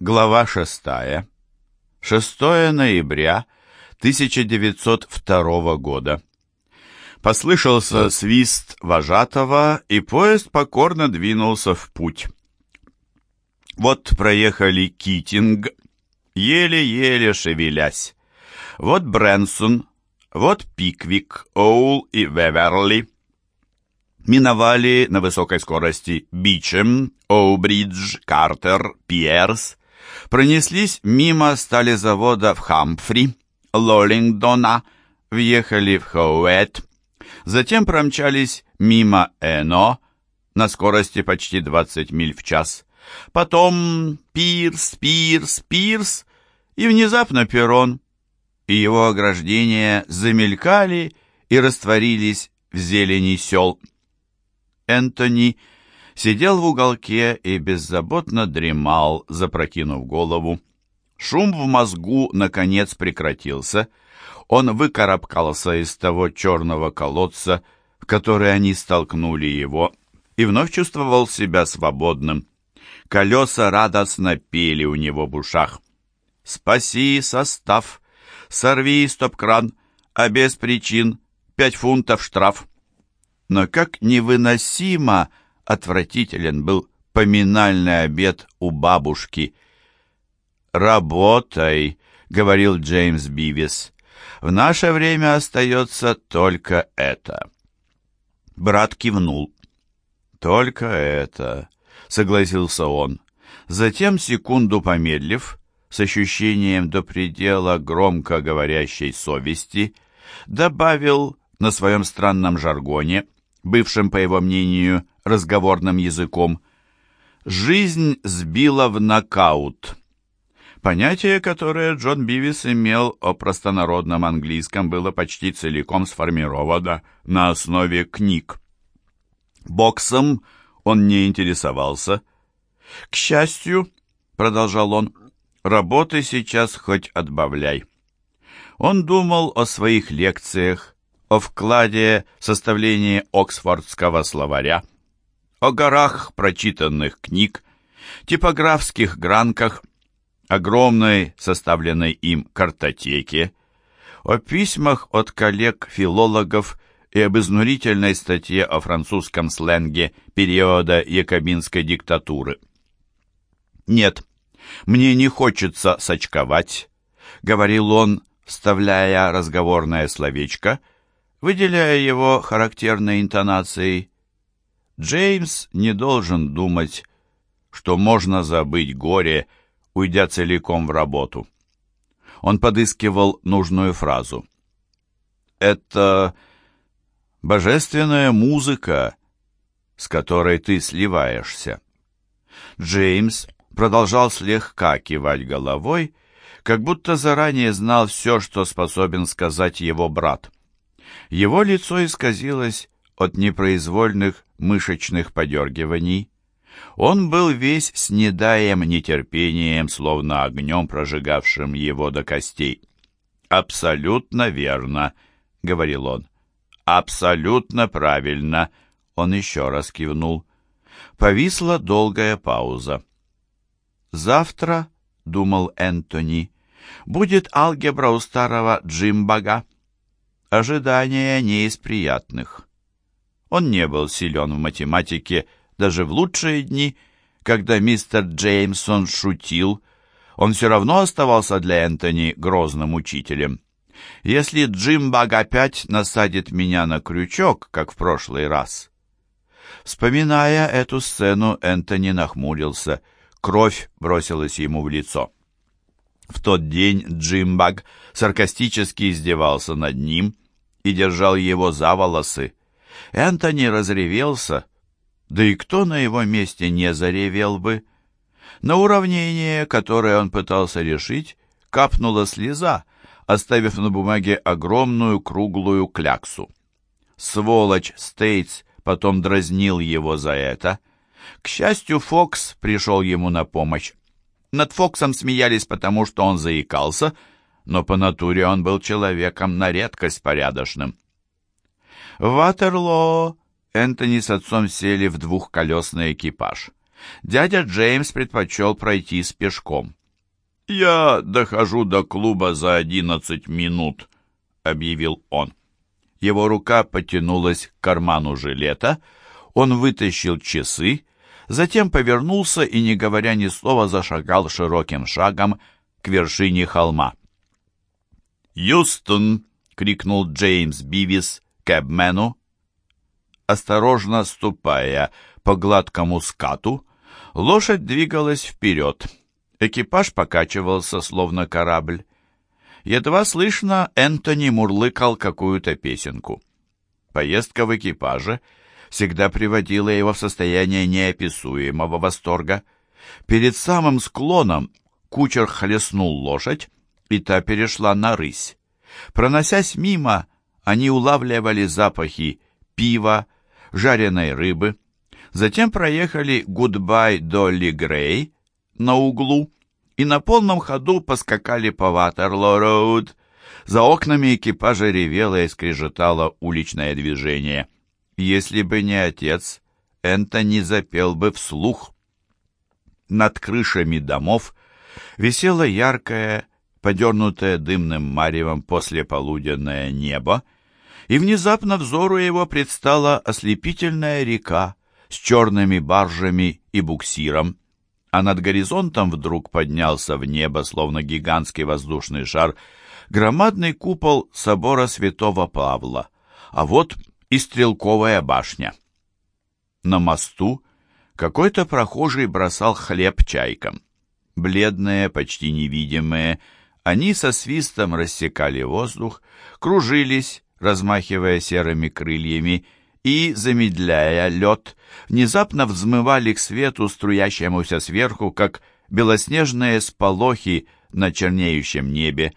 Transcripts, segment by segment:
Глава 6. 6 ноября 1902 года. Послышался свист вожатого, и поезд покорно двинулся в путь. Вот проехали Китинг, еле-еле шевелясь. Вот Брэнсон, вот Пиквик, Оул и Веверли. Миновали на высокой скорости Бичем, Оубридж, Картер, Пиерс, пронеслись мимо сталезавода в Хамфри, Лоллингдона, въехали в Хоуэт, затем промчались мимо Эно на скорости почти 20 миль в час, потом Пирс, Пирс, Пирс и внезапно перрон, и его ограждения замелькали и растворились в зелени сел. Энтони сидел в уголке и беззаботно дремал, запрокинув голову. Шум в мозгу, наконец, прекратился. Он выкарабкался из того черного колодца, в который они столкнули его, и вновь чувствовал себя свободным. Колеса радостно пели у него в ушах. «Спаси состав! Сорви стоп-кран! А без причин пять фунтов штраф!» Но как невыносимо отвратителен был поминальный обед у бабушки. «Работай», — говорил Джеймс Бивис. «В наше время остается только это». Брат кивнул. «Только это», — согласился он. Затем, секунду помедлив, с ощущением до предела громко говорящей совести, добавил на своем странном жаргоне, бывшем, по его мнению, разговорным языком. «Жизнь сбила в нокаут». Понятие, которое Джон Бивис имел о простонародном английском, было почти целиком сформировано на основе книг. Боксом он не интересовался. «К счастью», — продолжал он, — «работы сейчас хоть отбавляй». Он думал о своих лекциях, о вкладе в составление Оксфордского словаря, о горах прочитанных книг, типографских гранках, огромной составленной им картотеке, о письмах от коллег-филологов и об изнурительной статье о французском сленге периода якобинской диктатуры. «Нет, мне не хочется сочковать», — говорил он, вставляя разговорное словечко, выделяя его характерной интонацией Джеймс не должен думать, что можно забыть горе, уйдя целиком в работу. Он подыскивал нужную фразу. «Это божественная музыка, с которой ты сливаешься». Джеймс продолжал слегка кивать головой, как будто заранее знал все, что способен сказать его брат. Его лицо исказилось от непроизвольных мышечных подергиваний. Он был весь с недаем нетерпением, словно огнем, прожигавшим его до костей. «Абсолютно верно», — говорил он. «Абсолютно правильно», — он еще раз кивнул. Повисла долгая пауза. «Завтра», — думал Энтони, — «будет алгебра у старого Джимбага». Ожидание не из приятных. Он не был силен в математике даже в лучшие дни, когда мистер Джеймсон шутил, он все равно оставался для Энтони грозным учителем. Если Джимбаг опять насадит меня на крючок, как в прошлый раз. Вспоминая эту сцену, Энтони нахмурился. Кровь бросилась ему в лицо. В тот день Джимбаг саркастически издевался над ним и держал его за волосы. Энтони разревелся, да и кто на его месте не заревел бы? На уравнение, которое он пытался решить, капнула слеза, оставив на бумаге огромную круглую кляксу. Сволочь Стейтс потом дразнил его за это. К счастью, Фокс пришел ему на помощь. Над Фоксом смеялись, потому что он заикался, но по натуре он был человеком на редкость порядочным. В Ватерлоо Энтони с отцом сели в двухколесный экипаж. Дядя Джеймс предпочел пройти с пешком. «Я дохожу до клуба за одиннадцать минут», — объявил он. Его рука потянулась к карману жилета, он вытащил часы, затем повернулся и, не говоря ни слова, зашагал широким шагом к вершине холма. «Юстон!» — крикнул Джеймс Бивис кэбмену. Осторожно ступая по гладкому скату, лошадь двигалась вперед. Экипаж покачивался, словно корабль. Едва слышно, Энтони мурлыкал какую-то песенку. Поездка в экипаже всегда приводила его в состояние неописуемого восторга. Перед самым склоном кучер хлестнул лошадь, и та перешла на рысь. Проносясь мимо, они улавливали запахи пива, жареной рыбы. Затем проехали «Goodbye Dolly Gray» на углу и на полном ходу поскакали по Ватерло-Роуд. За окнами экипажа ревело и скрежетало уличное движение. Если бы не отец, Энтони запел бы вслух. Над крышами домов висело яркое, подернутое дымным маревом послеполуденное небо, и внезапно взору его предстала ослепительная река с черными баржами и буксиром, а над горизонтом вдруг поднялся в небо, словно гигантский воздушный шар, громадный купол собора святого Павла, а вот и стрелковая башня. На мосту какой-то прохожий бросал хлеб чайкам. Бледные, почти невидимые, они со свистом рассекали воздух, кружились, размахивая серыми крыльями, и, замедляя лед, внезапно взмывали к свету, струящемуся сверху, как белоснежные сполохи на чернеющем небе,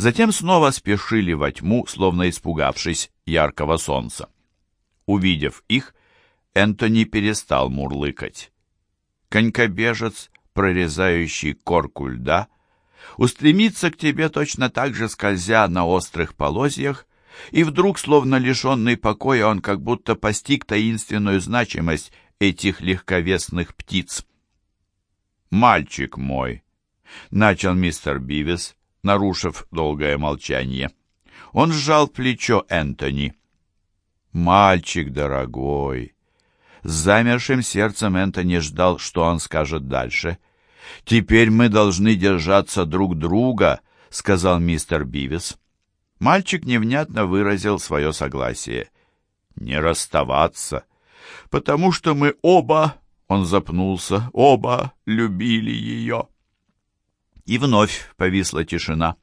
затем снова спешили во тьму, словно испугавшись яркого солнца. Увидев их, Энтони перестал мурлыкать. Конькобежец, прорезающий корку льда, устремится к тебе точно так же, скользя на острых полозьях, и вдруг, словно лишенный покоя, он как будто постиг таинственную значимость этих легковесных птиц. «Мальчик мой!» — начал мистер Бивис, нарушив долгое молчание. Он сжал плечо Энтони. «Мальчик дорогой!» С замершим сердцем Энтони ждал, что он скажет дальше. «Теперь мы должны держаться друг друга», — сказал мистер Бивис. Мальчик невнятно выразил свое согласие. «Не расставаться, потому что мы оба...» Он запнулся. «Оба любили ее». И вновь повисла тишина.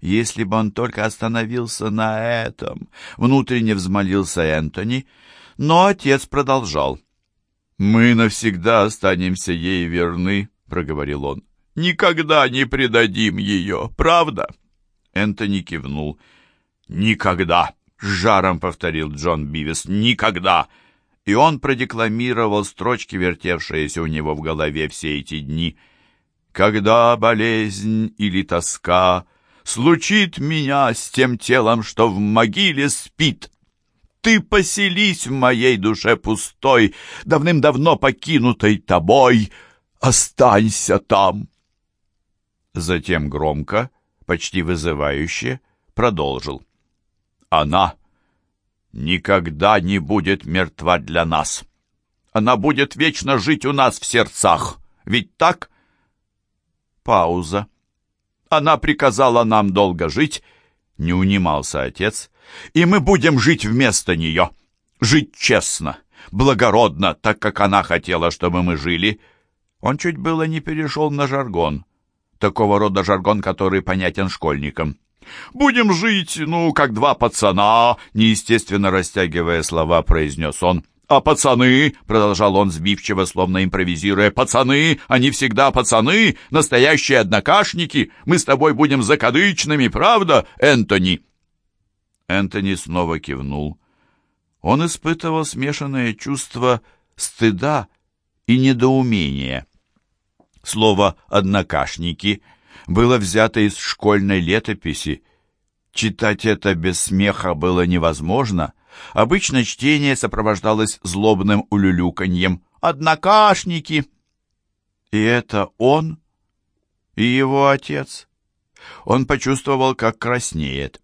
Если бы он только остановился на этом, внутренне взмолился Энтони, но отец продолжал. «Мы навсегда останемся ей верны», — проговорил он. «Никогда не предадим ее, правда?» Энтони кивнул. «Никогда!» — с жаром повторил Джон Бивис. «Никогда!» И он продекламировал строчки, вертевшиеся у него в голове все эти дни. «Когда болезнь или тоска случит меня с тем телом, что в могиле спит, ты поселись в моей душе пустой, давным-давно покинутой тобой, останься там!» Затем громко, почти вызывающе, продолжил. «Она никогда не будет мертва для нас. Она будет вечно жить у нас в сердцах. Ведь так?» Пауза. «Она приказала нам долго жить», — не унимался отец, «и мы будем жить вместо нее. Жить честно, благородно, так как она хотела, чтобы мы жили». Он чуть было не перешел на жаргон — такого рода жаргон, который понятен школьникам. «Будем жить, ну, как два пацана», — неестественно растягивая слова, произнес он. «А пацаны», — продолжал он сбивчиво, словно импровизируя, «пацаны, они всегда пацаны, настоящие однокашники. Мы с тобой будем закадычными, правда, Энтони?» Энтони снова кивнул. Он испытывал смешанное чувство стыда и недоумения. Слово «однокашники» было взято из школьной летописи. Читать это без смеха было невозможно. Обычно чтение сопровождалось злобным улюлюканьем, однокашники!» И это он и его отец. Он почувствовал, как краснеет.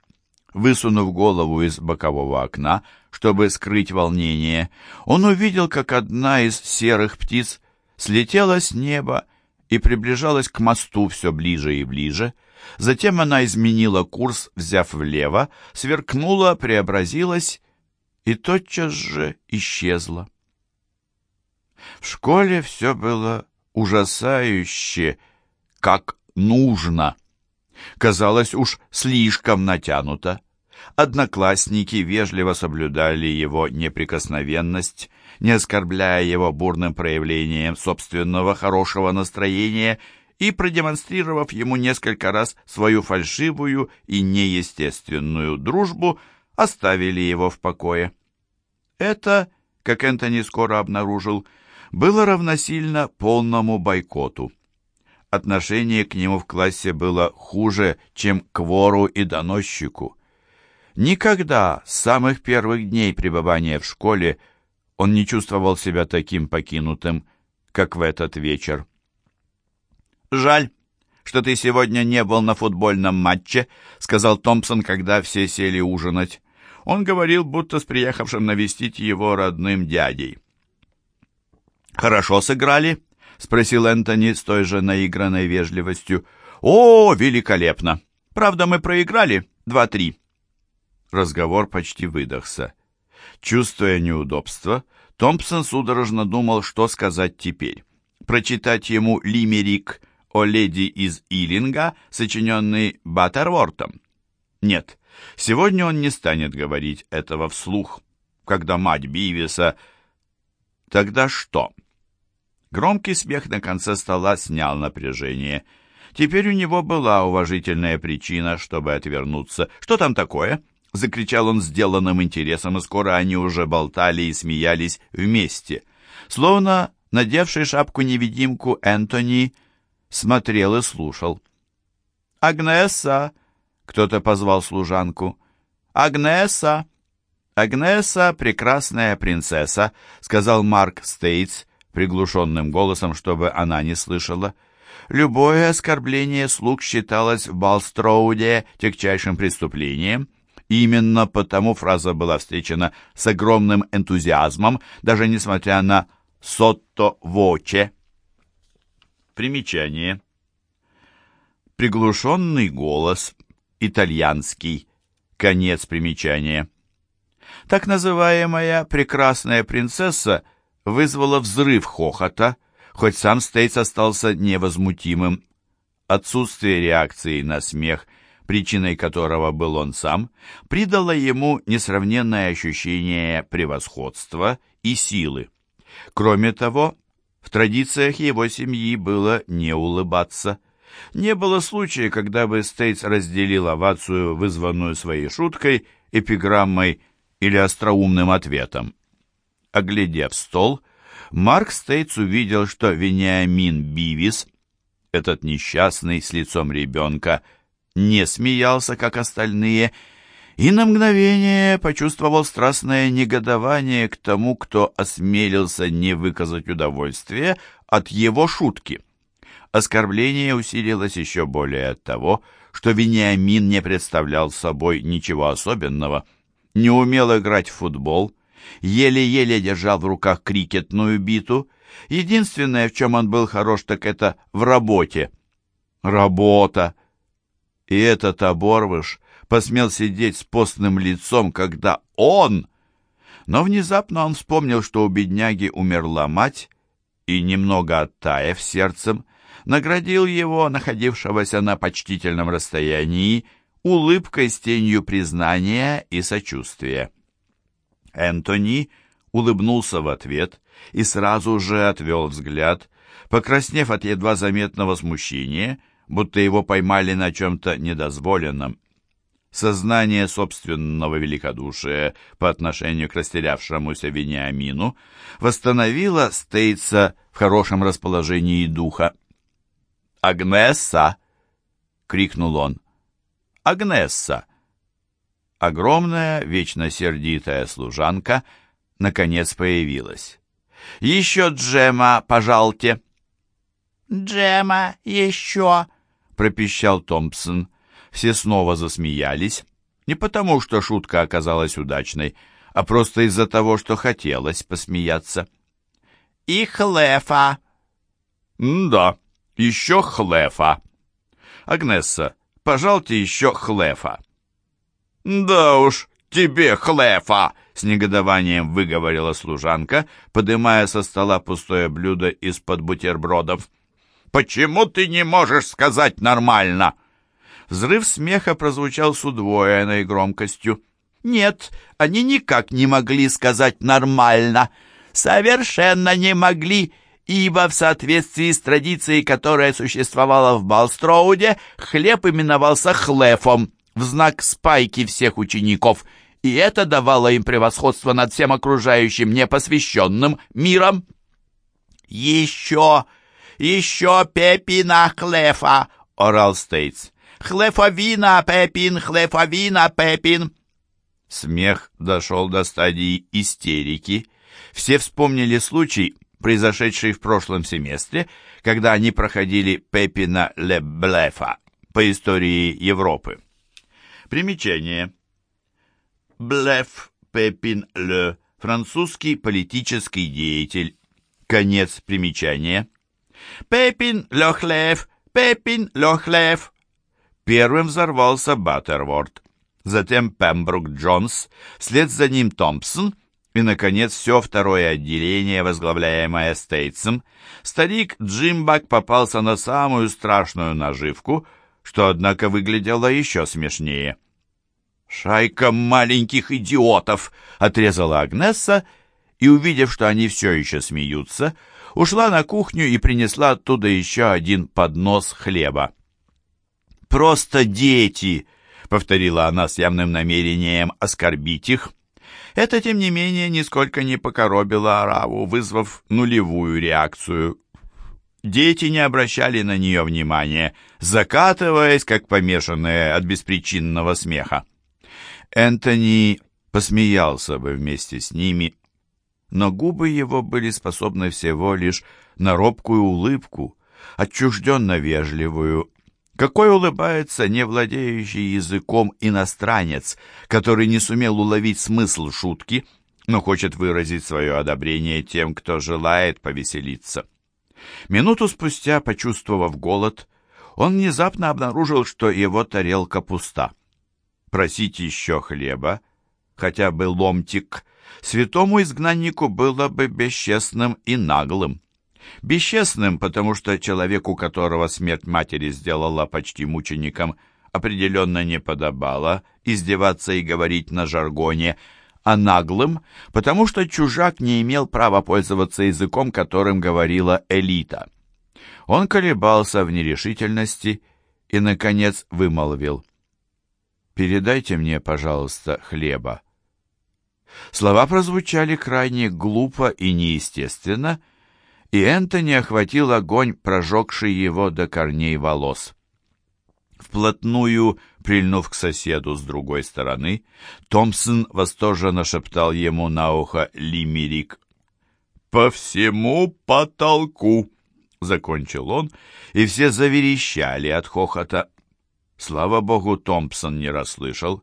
Высунув голову из бокового окна, чтобы скрыть волнение, он увидел, как одна из серых птиц слетела с неба и приближалась к мосту все ближе и ближе. Затем она изменила курс, взяв влево, сверкнула, преобразилась и тотчас же исчезла. В школе все было ужасающе, как нужно. Казалось уж слишком натянуто. Одноклассники вежливо соблюдали его неприкосновенность, не оскорбляя его бурным проявлением собственного хорошего настроения и продемонстрировав ему несколько раз свою фальшивую и неестественную дружбу, оставили его в покое. Это, как Энтони скоро обнаружил, было равносильно полному бойкоту. Отношение к нему в классе было хуже, чем к вору и доносчику. Никогда с самых первых дней пребывания в школе он не чувствовал себя таким покинутым, как в этот вечер. «Жаль, что ты сегодня не был на футбольном матче», — сказал Томпсон, когда все сели ужинать. Он говорил, будто с приехавшим навестить его родным дядей. «Хорошо сыграли?» — спросил Энтони с той же наигранной вежливостью. «О, великолепно! Правда, мы проиграли? Два-три». Разговор почти выдохся. Чувствуя неудобство, Томпсон судорожно думал, что сказать теперь. Прочитать ему лимерик о леди из Иллинга, сочиненный Баттервортом? Нет, сегодня он не станет говорить этого вслух, когда мать Бивиса... Тогда что? Громкий смех на конце стола снял напряжение. Теперь у него была уважительная причина, чтобы отвернуться. «Что там такое?» — закричал он сделанным интересом, и скоро они уже болтали и смеялись вместе. Словно надевший шапку-невидимку Энтони смотрел и слушал. «Агнеса!» — кто-то позвал служанку. «Агнеса!» «Агнеса — прекрасная принцесса», — сказал Марк Стейтс, приглушенным голосом, чтобы она не слышала. Любое оскорбление слуг считалось в Балстроуде тягчайшим преступлением. Именно потому фраза была встречена с огромным энтузиазмом, даже несмотря на «сотто воче». Примечание. Приглушенный голос, итальянский, конец примечания. Так называемая «прекрасная принцесса» вызвало взрыв хохота, хоть сам Стейтс остался невозмутимым. Отсутствие реакции на смех, причиной которого был он сам, придало ему несравненное ощущение превосходства и силы. Кроме того, в традициях его семьи было не улыбаться. Не было случая, когда бы Стейтс разделил овацию, вызванную своей шуткой, эпиграммой или остроумным ответом. Оглядев стол, Марк Стейтс увидел, что Вениамин Бивис, этот несчастный с лицом ребенка, не смеялся, как остальные, и на мгновение почувствовал страстное негодование к тому, кто осмелился не выказать удовольствие от его шутки. Оскорбление усилилось еще более от того, что Вениамин не представлял собой ничего особенного, не умел играть в футбол, еле-еле держал в руках крикетную биту. Единственное, в чем он был хорош, так это в работе. Работа! И этот оборвыш посмел сидеть с постным лицом, когда он... Но внезапно он вспомнил, что у бедняги умерла мать, и, немного оттаив сердцем, наградил его, находившегося на почтительном расстоянии, улыбкой с тенью признания и сочувствия. Энтони улыбнулся в ответ и сразу же отвел взгляд, покраснев от едва заметного смущения, будто его поймали на чем-то недозволенном. Сознание собственного великодушия по отношению к растерявшемуся Вениамину восстановило Стейтса в хорошем расположении духа. «Агнесса!» — крикнул он. «Агнесса!» Огромная, вечно сердитая служанка наконец появилась. Еще джема, пожалуйте». «Джема еще», — пропищал Томпсон. Все снова засмеялись. Не потому, что шутка оказалась удачной, а просто из-за того, что хотелось посмеяться. «И хлефа». «Да, еще хлефа». «Агнесса, пожалуйте еще хлефа». «Да уж, тебе хлефа!» — с негодованием выговорила служанка, подымая со стола пустое блюдо из-под бутербродов. «Почему ты не можешь сказать нормально?» Взрыв смеха прозвучал с удвоенной громкостью. «Нет, они никак не могли сказать нормально. Совершенно не могли, ибо в соответствии с традицией, которая существовала в Балстроуде, хлеб именовался хлефом в знак спайки всех учеников, и это давало им превосходство над всем окружающим непосвященным миром. «Еще, еще Пепина Хлефа!» — орал Стейтс. «Хлефовина, Пепин, хлефовина, Пепин!» Смех дошел до стадии истерики. Все вспомнили случай, произошедший в прошлом семестре, когда они проходили Пепина Леблефа по истории Европы. Примечание. Блеф Пепин Ле, французский политический деятель. Конец примечания. Пепин Лехлев, Пепин Лехлев. Первым взорвался Баттерворд, затем Пембрук Джонс, вслед за ним Томпсон и, наконец, все второе отделение, возглавляемое Стейтсом. Старик Джимбак попался на самую страшную наживку, что, однако, выглядело еще смешнее. «Шайка маленьких идиотов!» — отрезала Агнесса, и, увидев, что они все еще смеются, ушла на кухню и принесла оттуда еще один поднос хлеба. «Просто дети!» — повторила она с явным намерением оскорбить их. Это, тем не менее, нисколько не покоробило Араву, вызвав нулевую реакцию. Дети не обращали на нее внимания, закатываясь, как помешанные от беспричинного смеха. Энтони посмеялся бы вместе с ними, но губы его были способны всего лишь на робкую улыбку, отчужденно вежливую, какой улыбается не владеющий языком иностранец, который не сумел уловить смысл шутки, но хочет выразить свое одобрение тем, кто желает повеселиться. Минуту спустя, почувствовав голод, он внезапно обнаружил, что его тарелка пуста просить еще хлеба, хотя бы ломтик, святому изгнаннику было бы бесчестным и наглым. Бесчестным, потому что человеку, которого смерть матери сделала почти мучеником, определенно не подобало издеваться и говорить на жаргоне, а наглым, потому что чужак не имел права пользоваться языком, которым говорила элита. Он колебался в нерешительности и, наконец, вымолвил передайте мне, пожалуйста, хлеба». Слова прозвучали крайне глупо и неестественно, и Энтони охватил огонь, прожегший его до корней волос. Вплотную прильнув к соседу с другой стороны, Томпсон восторженно шептал ему на ухо лимерик. «По всему потолку!» — закончил он, и все заверещали от хохота. Слава богу, Томпсон не расслышал.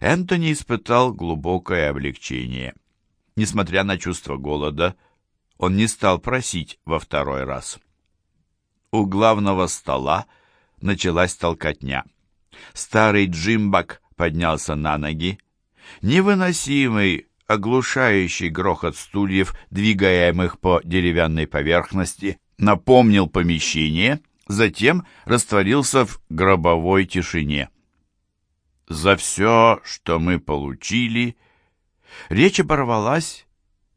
Энтони испытал глубокое облегчение. Несмотря на чувство голода, он не стал просить во второй раз. У главного стола началась толкотня. Старый Джимбак поднялся на ноги. Невыносимый, оглушающий грохот стульев, двигаемых по деревянной поверхности, напомнил помещение — затем растворился в гробовой тишине. «За все, что мы получили...» Речь оборвалась,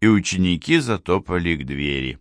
и ученики затопали к двери.